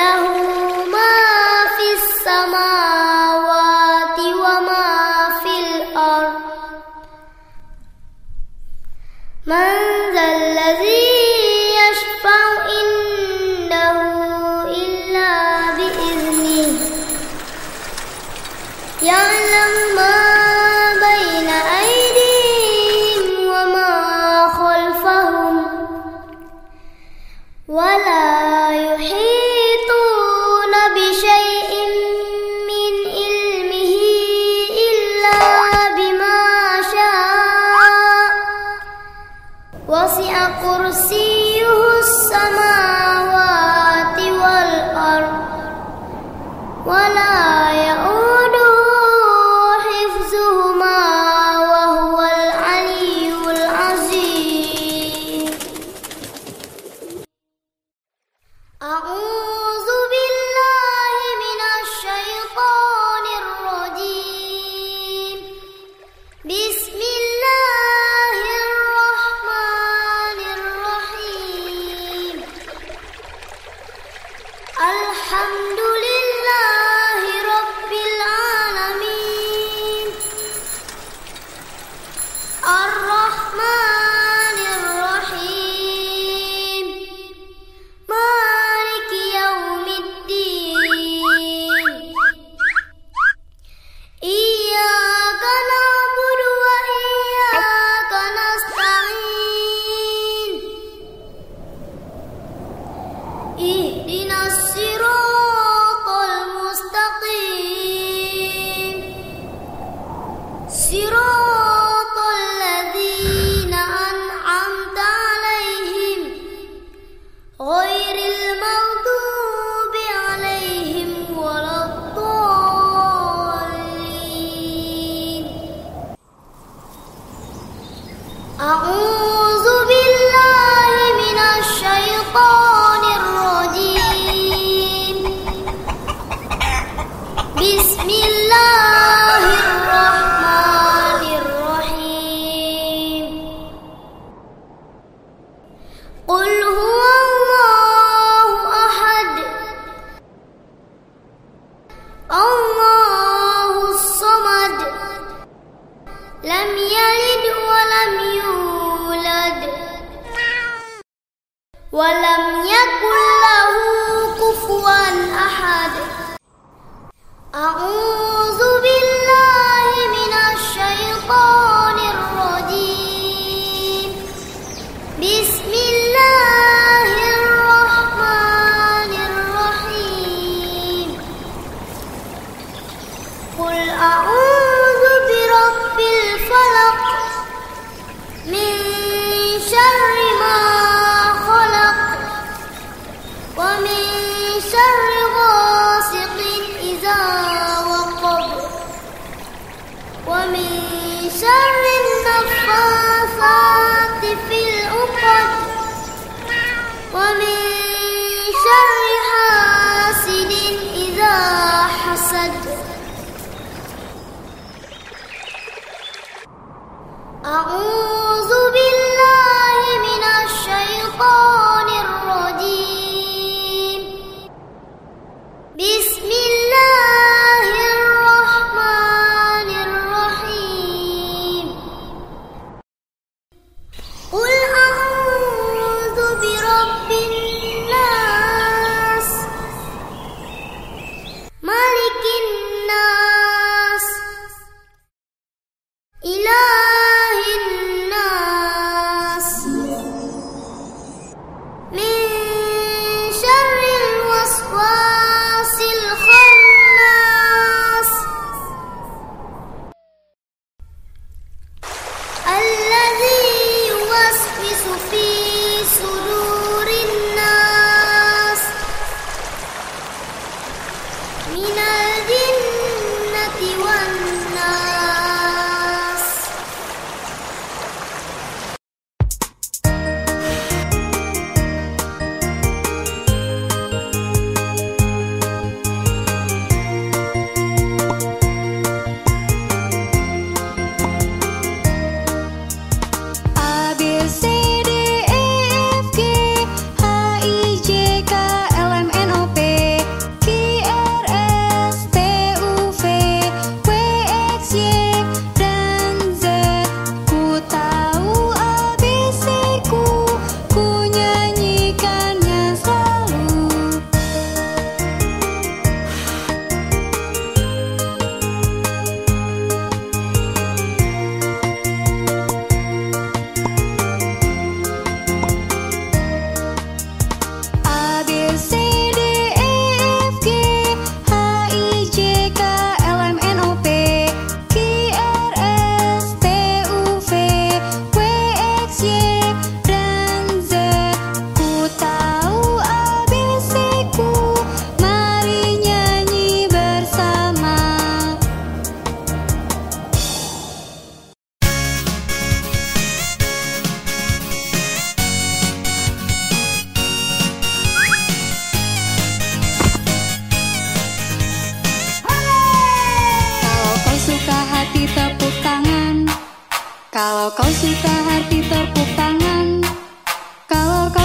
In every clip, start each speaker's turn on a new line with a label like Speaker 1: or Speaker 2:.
Speaker 1: له ما في السماوات وما في الأرض. من ذا الذي كرسيه السماوات والأرض ولا يؤوده حفظهما وهو العلي العظيم. يكن له كفوا أحد. أعوذ بالله من الشيطان الرجيم. بسم الله الرحمن الرحيم. قل أعوذ الشيطان الرجيم. بسم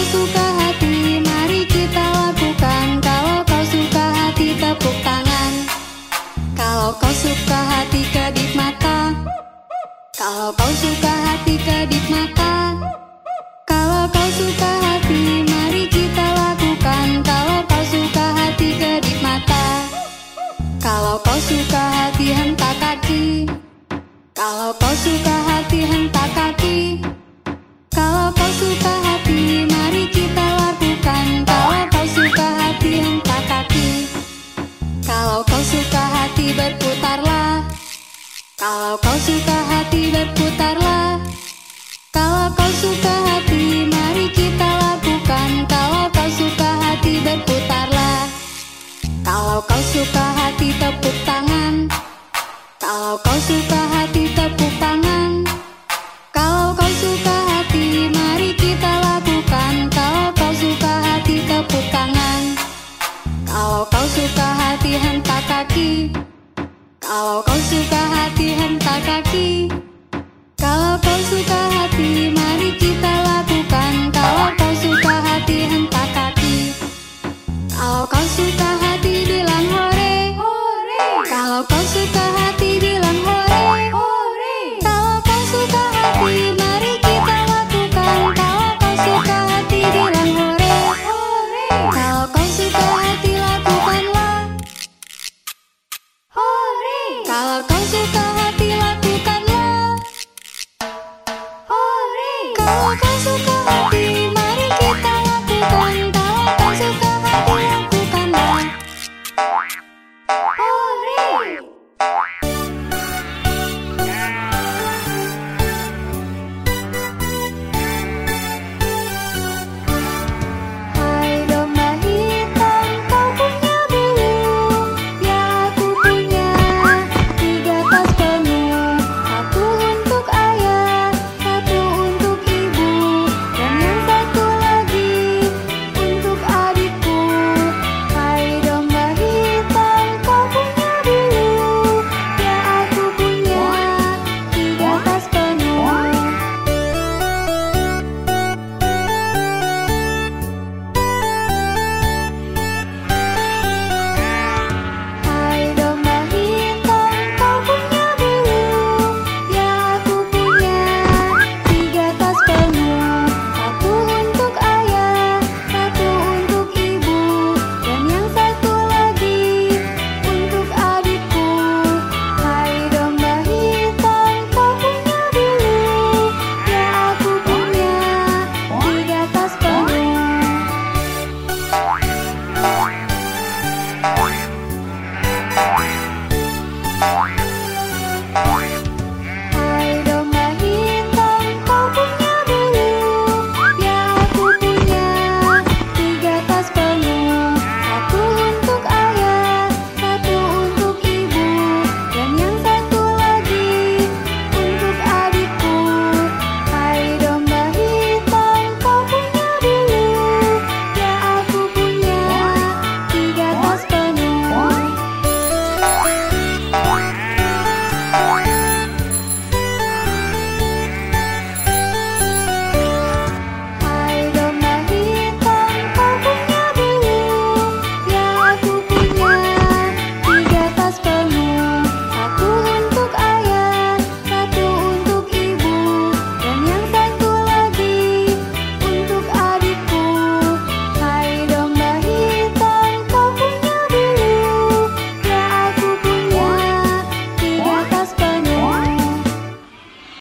Speaker 2: Kau suka hati mari kita Kalau kau suka hati tepuk tangan. Kalau kau suka hati kedip mata. Kalau kau suka hati kedip mata. Kalau kau suka hati mari kita lakukan. Kalau kau suka hati kedip mata. Kalau kau suka hati hentak kaki. Kalau kau suka hati hentak kaki. Kalau kau suka hati Kalau kau suka hati berputarlah. Kalau kau suka hati berputarlah follow Bye.